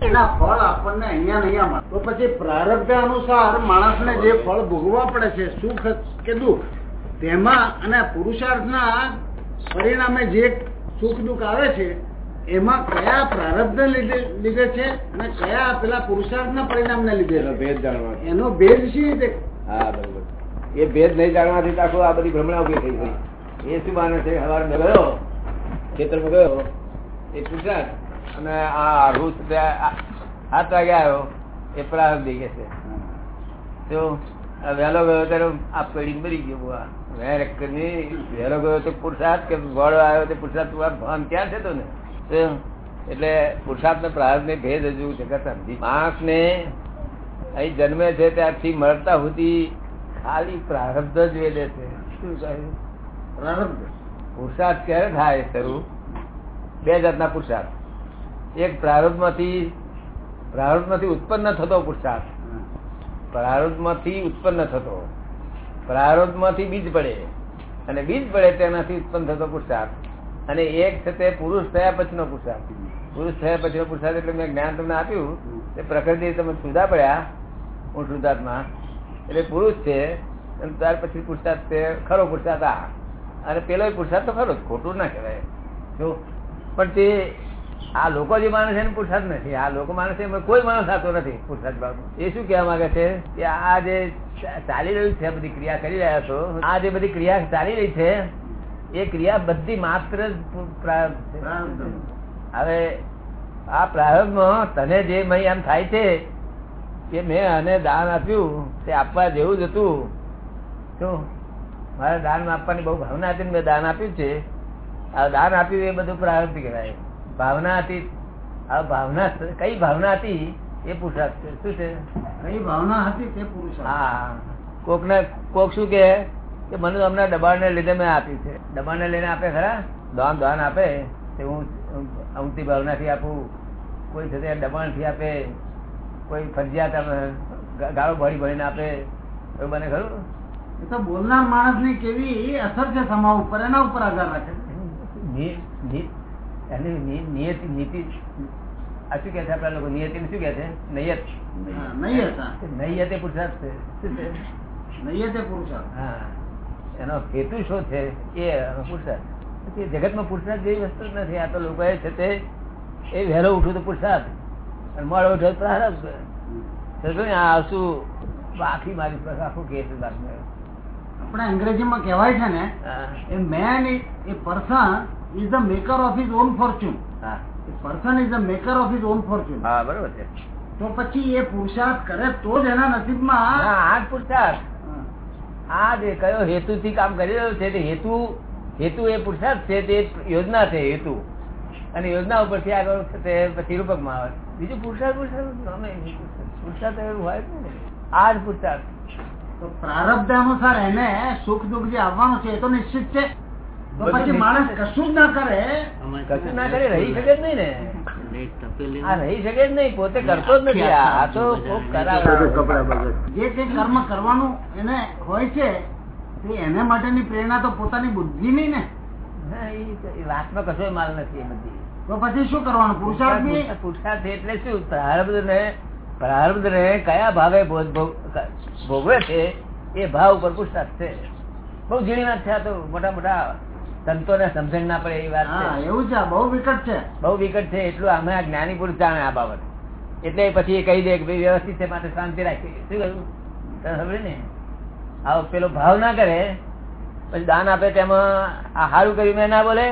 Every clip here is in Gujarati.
એના ફળ આપણને અહીંયા ને મળે. તો પછી પ્રારબ્ધ અનુસાર માણસને જે ફળ ભોગવવા પડે છે સુખ કે દુઃખ તેમાં અને પુરુષાર્થના પરિણામે જે સુખ દુઃખ આવે છે એમાં કયા પ્રારબ્ધ લીધે છે અને કયા પેલા પુરુષાર્થના પરિણામને લીધે ભેદ જાણવા એનો ભેદ શી રીતે? હા બરોબર. એ ભેદ નહીં જાણવાથી આખું આ બધી ભ્રમણા ઊભી થઈ ગઈ. એ શું માને છે? સવારે ગયો ખેતરમાં ગયો એ પુરુષાર્થ અને આ રૂસ હાથ વાગે આવ્યો. એ પ્રારંભ થઈ છે તો વહેલો ગયો ત્યારે આ પેઢી મરી ગયો. બુઆ વેર વહેલો ગયો તો પુરુષાર્થ કે ગોળો આવ્યો તો પુરુષાર્થ ભાન ક્યાં છે તો ને એટલે પુરુષાર્થ ને પ્રારંભ ને ભેદ હજુ જગત સમજી માણસ ને અહીં જન્મે છે ત્યારથી મળતા સુધી ખાલી પ્રારબ્ધ જ વેદે છે. શું કહ્યું? પ્રારબ્ધ પુરુષાર્થ ક્યારે થાય શરૂ? બે જાતના પુરુષાર્થ એક પ્રારબ્ધમાંથી પ્રારબ્ધમાંથી ઉત્પન્ન થતો પુરુષાર્થ પ્રારબ્ધમાંથી ઉત્પન્ન થતો. પ્રારબ્ધમાંથી બીજ પડે. અને બીજ પડે તેનાથી ઉત્પન્ન થતો પુરુષાર્થ અને એક છે તે પુરુષ થયા પછીનો પુરુષાર્થ પુરુષ થયા પછીનો પુરુષાર્થ એટલે મેં જ્ઞાન તમને આપ્યું તે પ્રકૃતિ તમે સુધા પડ્યા, હું શુદ્ધાત્મા. એટલે પુરુષ છે, અને ત્યાર પછી પુરુષાર્થ છે, ખરો પુરુષાર્થ આ. અને પેલો પુરુષાર્થ તો ખરો ખોટું ના કહેવાય. જો, પણ તે આ લોકો જે માણસ એને પૂછાત નથી. આ લોકો માણસ કોઈ માણસ આવતો નથી પુરુષાર્થ બાબુ. એ શું કહેવા માંગે છે? કે આ જે ચાલી રહ્યું છે, બધી ક્રિયા કરી રહ્યા છો, આ જે બધી ક્રિયા ચાલી રહી છે, એ ક્રિયા બધી માત્ર. હવે આ પ્રારંભમાં તને જે મય એમ થાય છે, કે મેં આને દાન આપ્યું, તે આપવા જેવું જ હતું. શું? મારે દાન આપવાની બહુ ભાવના હતી મેં દાન આપ્યું છે. આ દાન આપ્યું એ બધું પ્રારંભ કહેવાય. ભાવના હતી. આ ભાવના કઈ ભાવના હતી? એ પુરુષાર્થ છે. શું છે? કઈ ભાવના હતી તે પુરુષાર્થ. હા. કોક ને કોક શું કે કે મને હમણાં દબાણ ને લીધે મેં આપી છે. દબાણ ને લઈને આપે ખરા? દાન દાન આપે. તે હું અમતી ભાવનાથી આપું. કોઈ છે દબાણથી આપે. કોઈ ફરજિયાત ગાળો ભરી ભરીને આપે. એવું બને ખરું? એ તો બોલનાર માણસની કેવી અસર છે સમા ઉપર એના ઉપર આધાર રાખે એની નિયતિ નીતિ આ શું કે છે આપડા લોકો? નિયતિ શું કે છે? નૈયત. નૈયત એ પુરુષાર્થ છે. શું છે? નહીં તે પુરુષાર્થ. હા. એનો હેતુ શું છે? એ પુરુષાર્થ. પછી જગતમાં પુરુષાર્થ જેવી વસ્તુ નથી. આ તો લોકો છે તે એ વહેલો ઉઠું તો પુરુષાર્થ. અને મળો તો શું આ આવશું આખી મારી પાસે આખું કે છે આપણે અંગ્રેજીમાં કહેવાય છે ને a man a person the maker of his own fortune હા. Person is the maker of his own fortune હા બરોબર છે. તો પછી એ પુરુષાર્થ કરે તો જ એના નસીબમાં આ પુરુષાર્થ. આ જે કયો હેતુથી કામ કરી રહ્યો છે તે હેતુ હેતુ એ પુરુષાર્થ છે તે યોજના છે હેતુ. અને યોજના ઉપરથી આગળ તે પછી રૂપકમાં આવે. બીજું પુરુષાર્થ પુરુષાર્થ પુરુષાર્થ. એવું હોય ને. આ જ પુરુષાર્થ. તો પ્રારબ્ધ અનુસાર એને સુખ દુઃખ જે આવવાનું છે એ તો નિશ્ચિત છે. પછી માણસ કશું જ ના કરે. કશું ના કરે રહી શકે જ નહીં ને. આ રહી શકે જ નહીં પોતે કરતો જ નથી. આ તો જે તે કર્મ કરવાનું એને હોય છે તે એને માટેની પ્રેરણા તો પોતાની બુદ્ધિ નહીં ને. વાતમાં કશો માલ નથી એ બધી. તો પછી શું કરવાનું? પુરુષાર્થ બી? પુરુષાર્થ એટલે શું? પ્રારબ્ધ ને પ્રારબ્ધ ને કયા ભાવે ભોગ- ભોગ- ભોગવે છે? એ ભાવ ઉપર પુરુષાર્થ છે. બહુ ઝીણી વાત છે આ તો મોટા મોટા સંતો ને સમજણ ના પડે એવી વાત એવું છે બહુ વિકટ છે. બહુ વિકટ છે એટલું અમે આ જ્ઞાની પુરુષ જાણે આ બાબત. એટલે પછી એ કહી દે કે ભાઈ વ્યવસ્થિત છે માટે શાંતિ રાખી. શું કહ્યું? ખબર ને? આવો પેલો ભાવ ના કરે પછી દાન આપે તેમાં આ સારું કર્યું મેં ના બોલે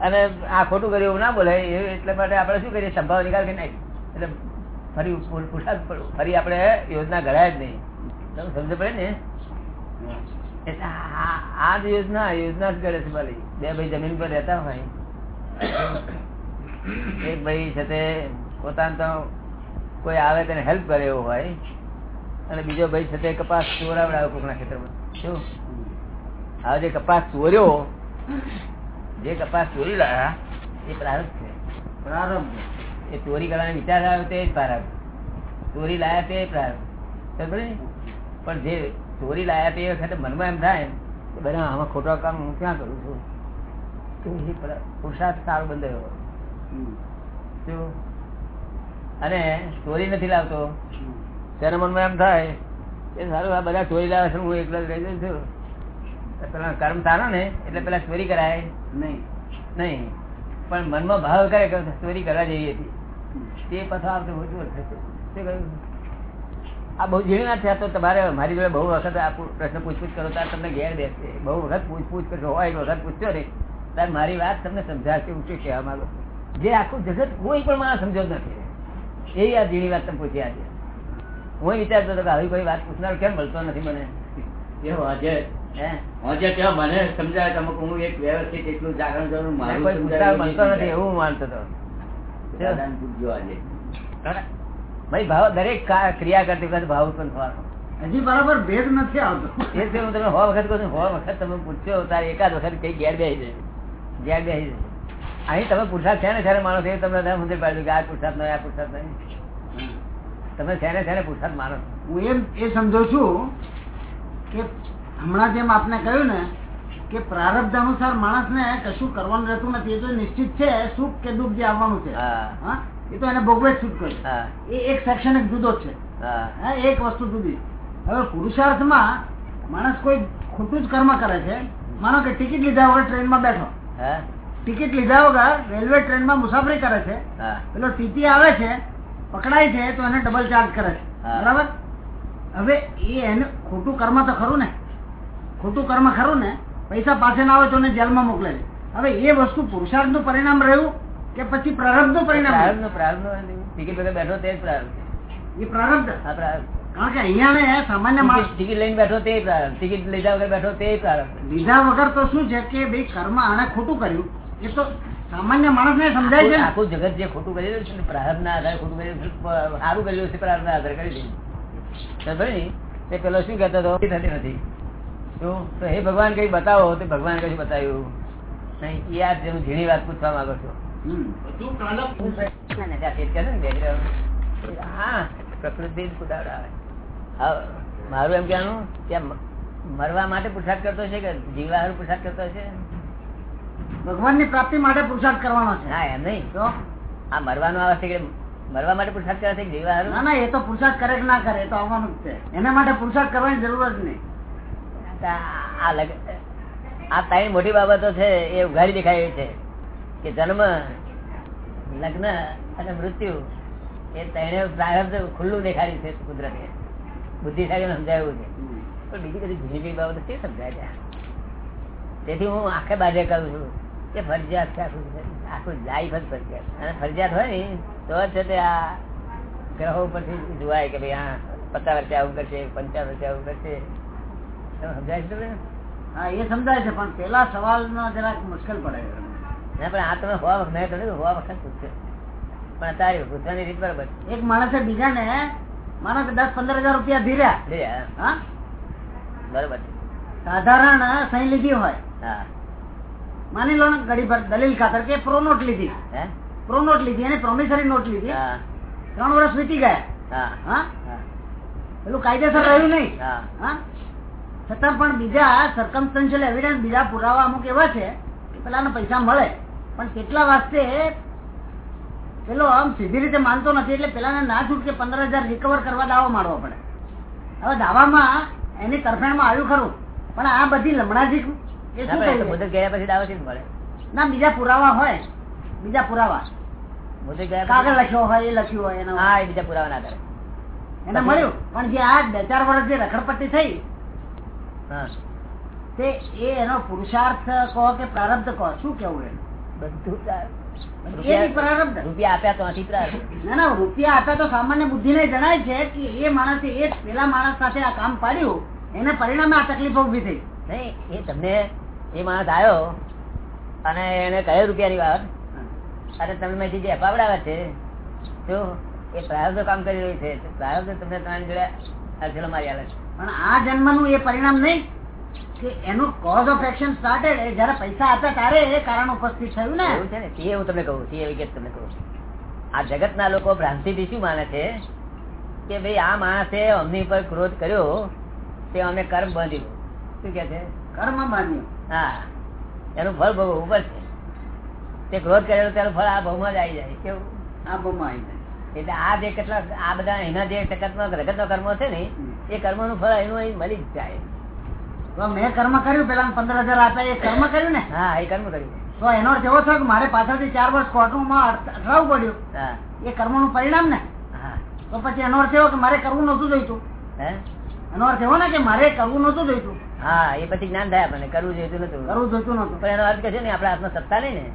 અને આ ખોટું કર્યું એવું ના બોલે એટલે માટે આપણે શું કરીએ? સંભાવ નિકાલ કરી નાખી એટલે ફરી પુ- પડવું. ફરી આપણે યોજના ઘડાય જ નહીં. તમે સમજ પડે ને? એટલે આ જ યોજના યોજના જ કરે છે ભલે. બે ભાઈ જમીન પર રહેતા હોય. એક ભાઈ છે તે પોતાને તો કોઈ આવે તેને હેલ્પ કરે એવો હોય. અને બીજો ભાઈ છે તે કપાસ ચોરાવડાવે કોકના ખેતરમાં. શું? હવે જે કપાસ ચોર્યો જે કપાસ ચોરી લાયા એ પ્રારંભ છે પ્રારંભ. એ ચોરી કરવાનો વિચાર આવ્યો તે જ પ્રારંભ. ચોરી લાયા તે પ્રારંભ. પણ જે ચોરી લાયા તે વખતે મનમાં એમ થાય કે બધા આમાં ખોટા કામ હું ક્યાં કરું છું? તો એ પુરુષાર્થ સારો બંધાયો. જો. અને ચોરી નથી લાવતો. તેના મનમાં એમ થાય કે સારું આ બધા ચોરી લાવે છે હું એકલો જ રહી છું પેલા કર્મ સારો ને એટલે પેલા ચોરી કરાય. નહીં. નહીં. પણ મનમાં ભાવ કરે કે ચોરી કરવા જેવી હતી. તે પાછો આવતો ઓછું થશે. શું કહ્યું? આ બહુ ઝીણી થયા તો તમારે મારી જોડે બહુ વખત આ પ્રશ્ન પૂછપૂછ કરો ત્યારે તમને ઘેર બેસશે બહુ વખત પૂછપૂછ કરશો હોય વખત પૂછશો ને ત્યારે મારી વાત તમને સમજાશે હું શું કહેવા માંગુ. જે આખું જગત કોઈ પણ માણસ સમજો નથી. એવી આ ઝીણી વાત તમે પૂછી આજે. હું વિચારતો હતો કે આવી કોઈ વાત પૂછનાર કેમ મળતો નથી મને? એવું આજે મને સમજાય તમે હું એક વ્યવસ્થિત એટલું જાગરણ કરું મારું સમજાય મળતો નથી એવું માનતો હતો. આજે. ભાઈ ભાવ દરેક ક્રિયા કરતી વખતે ભાવ ઉત્પન્ન થવાનો. હજી બરાબર ભેદ નથી આવતો. એ હું તમે હો વખત કહું હો વખત તમે પૂછ્યો તારે એકાદ વખત કઈ ઘેર બેસી જાય. ઘેર બેસી જાય. અહીં તમે પુરસાદ છે ને છે માણો છો એ તમને ના સમજ પાડ્યું કે આ પુરસાદ નહીં આ પુરસાદ નહીં. તમે છે ને ને પુરસાદ માનો હું એમ એ સમજો છું કે હમણાં જેમ આપને કહ્યું ને કે પ્રારબ્ધ અનુસાર માણસને કશું કરવાનું રહેતું નથી એ તો નિશ્ચિત છે સુખ કે દુઃખ જે આવવાનું છે. હા. હા? એ તો એને ભોગવે છૂટ કર્યું એ એક સેક્શન એક જુદો છે. એક વસ્તુ જુદી. હવે પુરુષાર્થમાં માણસ કોઈ ખોટું જ કર્મ કરે છે. માનો કે ટિકિટ લીધા વગર ટ્રેનમાં બેઠો. ટિકિટ લીધા વગર રેલવે ટ્રેનમાં મુસાફરી કરે છે. પેલો ટીટી આવે છે પકડાય છે તો એને ડબલ ચાર્જ કરે છે. બરાબર? હવે એ એને ખોટું કર્મ તો ખરું ને? ખોટું કર્મ ખરું ને? પૈસા પાસે ના આવે તો એને જેલમાં મોકલે છે. હવે એ વસ્તુ પુરુષાર્થનું પરિણામ રહ્યું. કે પછી પ્રારબ્ધનું પરિણામ પ્રારબ્ધનું. પ્રારબ્ધ ટિકિટ વગર બેઠો તે જ પ્રારબ્ધ એ પ્રારબ્ધ હા પ્રારબ્ધ કારણ કે અહીંયા સામાન્ય માણસ ટિકિટ- ટિકિટ લઈને બેઠો તે પ્રારબ્ધ ટિકિટ લીધા વગર બેઠો તે પ્રારબ્ધ લીધા વગર તો શું છે કે ભાઈ કર્મ આને ખોટું કર્યું? એ તો સામાન્ય માણસ ને સમજાય છે આખું જગત જે ખોટું કરેલું છે ને પ્રારબ્ધ ના આધારે ખોટું છે, સારું કરેલું છે પ્રારબ્ધ ના આધારે કરી દીધું? તે પેલો શું કહેતો હતો? થતી નથી. તો હે ભગવાન કઈ બતાવો? તો ભગવાન કઈ બતાવ્યું. નહીં એ આ જે હું ઝીણી વાત પૂછવા માંગો છું. ના, ના, ને. હા પ્રકૃતિ મારું એમ કહેવાનું કે મરવા માટે પુરસાદ કરતો છે કે જીવવા હારું પુરસાદ કરતો છે? ભગવાનની પ્રાપ્તિ માટે પુરસાદ કરવાનો છે. હા એમ નહીં. તો આ મરવાનું આવે છે કે મરવા માટે પુરસાદ કરે છે કે જીવવા હારું ના ના એ તો પુરસાદ કરે કે ના કરે એ તો આવવાનું જ છે. એના માટે પુરસાદ કરવાની જરૂર જ નહીં. આ લગ- આ ત્રણ મોટી બાબતો છે એ ઉઘાડી દેખાય છે. કે જન્મ, લગ્ન અને મૃત્યુ એ તેને પ્રારબ્ધ ખુલ્લું દેખાડ્યું છે કુદરતે. બુદ્ધિશાળી સમજાયું છે. પણ બીજી બધી જુદી બાબતો તે સમજાય છે? તેથી હું આખે બાજે કરું છું કે ફરજિયાત છે આખું આખું લાઈફ જ ફરજિયાત. અને ફરજિયાત હોય ને, તો જ છે તે આ ગ્રહો પરથી જોવાય કે ભાઈ હા પચાસ વર્ષે આવું કરશે, પંચાવન વર્ષે આવું કરશે. સમજાય છે હા, એ સમજાય છે, પણ પેલા સવાલ નો જરાક મુશ્કેલ પડે પણ આ તમે હોવા વખત મેં કહ્યું હોવા વખત પણ તારી પૂછવાની રીત બરાબર એક માણસે બીજાને કે દસ પંદર હજાર રૂપિયા ધીર્યા. હા? બરાબર સાધારણ સહી લીધી હોય. હા. માની લો ઘડી પર દલીલ ખાતર કે પ્રો નોટ લીધી. હે? પ્રો નોટ લીધી અને પ્રોમિસરી નોટ લીધી. હા. ત્રણ વર્ષ વીતી ગયા. હા. હા? પેલું કાયદેસર રહ્યું નહીં. હા. હા? છતાં પણ બીજા સર્કમસ્ટન્શિયલ એવિડન્સ બીજા પુરાવા અમુક એવા છે કે પેલાને પૈસા મળે. પણ કેટલા વાસ્તે? પેલો આમ સીધી રીતે માનતો નથી એટલે પેલા ના છૂટકે પંદર હજાર રિકવર કરવા દાવો મારવો પડે. હવે દાવામાં એની તરફેણમાં આવ્યું ખરું પણ આ બધી લમણાજી ના, શું પણ એ તો કહ્યું મુદત ગયા પછી દાવો થી મળે ના બીજા પુરાવા હોય બીજા પુરાવા. ગયા કાગળ લખ્યો હોય એ લખ્યું હોય એના હા એ બીજા પુરાવા ના કરે. એને મળ્યું પણ જે આ બે ચાર વર્ષ જે રખડપટ્ટી થઈ હા. તે એ એનો પુરુષાર્થ કહો કે પ્રારબ્ધ કહો શું કેવું એ રૂપિયા આપ્યા તો ના ના જણાય છે કે એ માણસે એ પેલા માણસ સાથે આ કામ પાડ્યું એને પરિણામે આ તકલીફો ઊભી થઈ. નહીં એ તમને એ માણસ આવ્યો અને એને કહ્યું રૂપિયાની વાત. અને તમે જે અપાવડાવે છે તો એ પ્રાયોગો કામ કરી રહ્યું છે. પ્રાયોગો તમને તમારી જોડે મારી આવે છે. પણ આ જન્મનું એ પરિણામ નહીં? કે એનું કોઝ ઓફ એક્શન સ્ટાર્ટેડ જયારે પૈસા આપ્યા ત્યારે એ કારણ ઉપસ્થિત થયું ને. એવું છે ને? તે હું તમને કહું તે વિગત તમને કહું. આ જગતના લોકો ભ્રાંતિથી શું માને છે? કે ભાઈ આ માણસે અમની પર ક્રોધ કર્યો તે અમને કર્મ બાંધ્યું શું કે છે? કર્મ બાંધ્યું. હા. એનું ફળ ભોગવવું પડશે તે ક્રોધ કરેલો તેનું ફળ આ ભાવમાં જ આવી જાય. કેવું? આ બહુમાં આવી જાય. એટલે આ જે કેટલા આ બધા એના જે જગતનો કર્મો છે ને એ કર્મનું ફળ એનું અહીં મળી જ જાય. મેં કર્મ કર્યું પેલા પંદર હજાર આપ્યા એ કર્મ કર્યું ને? હા એ કર્મ કર્યું. તો એનો અર્થ એવો થયો કે મારે પાછળથી ચાર વર્ષ કોર્ટમાં અટકાવવું પડ્યું. હા. એ કર્મનું પરિણામ ને? હા. તો પછી એનો અર્થ એવો કે મારે કરવું નહોતું જોઈતું. હે? એનો અર્થ એવો ને કે મારે કરવું નહોતું જોઈતું. હા એ પછી જ્ઞાન થાય આપણને કરવું જોઈતું નતું કરવું જોઈતું નતું પણ એનો અર્થ કે છે ને આપડે આત્મસત્તા સત્તા નહીં ને?